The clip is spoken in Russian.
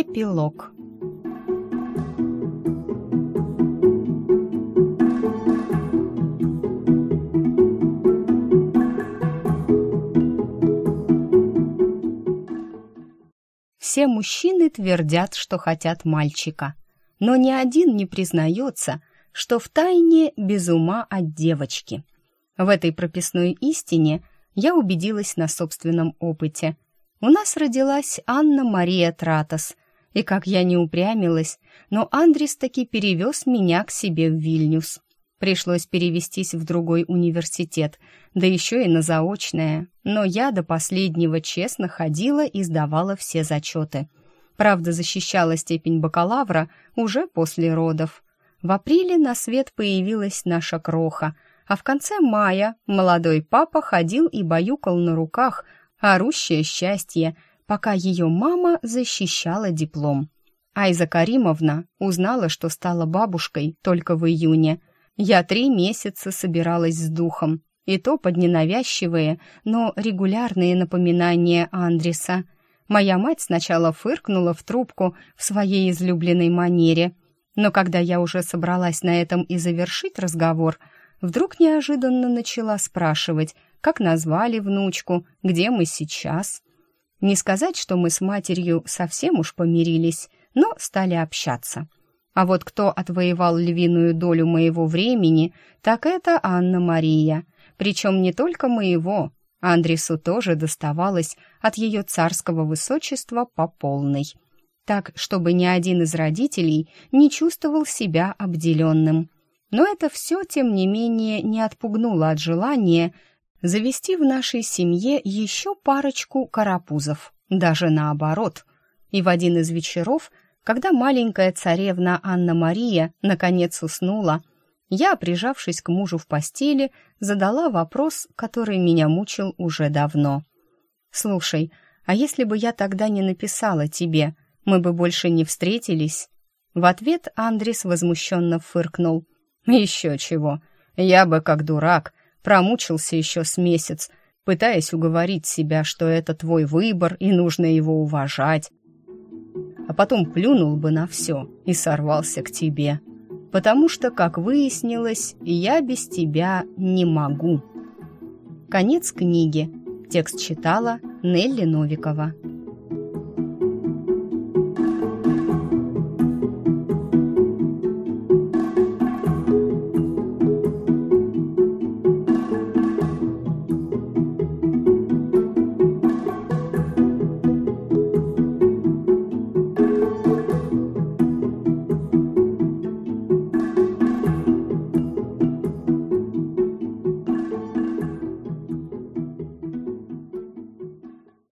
Эпилог Все мужчины твердят, что хотят мальчика, но ни один не признается, что втайне без ума от девочки. В этой прописной истине я убедилась на собственном опыте. У нас родилась Анна-Мария Тратос, и как я не упрямилась, но Андрис таки перевез меня к себе в Вильнюс. Пришлось перевестись в другой университет, да еще и на заочное. Но я до последнего честно ходила и сдавала все зачеты. Правда, защищала степень бакалавра уже после родов. В апреле на свет появилась наша кроха, а в конце мая молодой папа ходил и баюкал на руках орущее счастье, пока ее мама защищала диплом. Айза Каримовна узнала, что стала бабушкой только в июне – я три месяца собиралась с духом, и то под ненавязчивые, но регулярные напоминания Андреса. Моя мать сначала фыркнула в трубку в своей излюбленной манере, но когда я уже собралась на этом и завершить разговор, вдруг неожиданно начала спрашивать, как назвали внучку, где мы сейчас. Не сказать, что мы с матерью совсем уж помирились, но стали общаться. А вот кто отвоевал львиную долю моего времени, так это Анна-Мария. Причем не только моего. Андресу тоже доставалось от ее царского высочества по полной. Так, чтобы ни один из родителей не чувствовал себя обделенным. Но это все, тем не менее, не отпугнуло от желания завести в нашей семье еще парочку карапузов. Даже наоборот. И в один из вечеров – когда маленькая царевна Анна-Мария наконец уснула, я, прижавшись к мужу в постели, задала вопрос, который меня мучил уже давно. «Слушай, а если бы я тогда не написала тебе, мы бы больше не встретились?» В ответ Андрис возмущенно фыркнул. «Еще чего. Я бы, как дурак, промучился еще с месяц, пытаясь уговорить себя, что это твой выбор и нужно его уважать а потом плюнул бы на все и сорвался к тебе. Потому что, как выяснилось, я без тебя не могу. Конец книги. Текст читала Нелли Новикова.